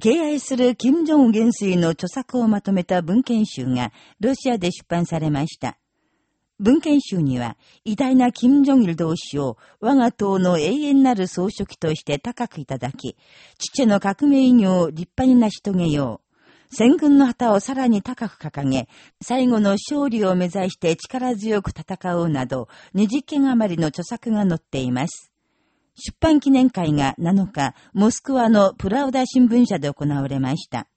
敬愛する金正恩元帥の著作をまとめた文献集がロシアで出版されました。文献集には、偉大な金正日同士を我が党の永遠なる総書記として高くいただき、父の革命偉業を立派に成し遂げよう。戦軍の旗をさらに高く掲げ、最後の勝利を目指して力強く戦おうなど、20件余りの著作が載っています。出版記念会が7日、モスクワのプラウダ新聞社で行われました。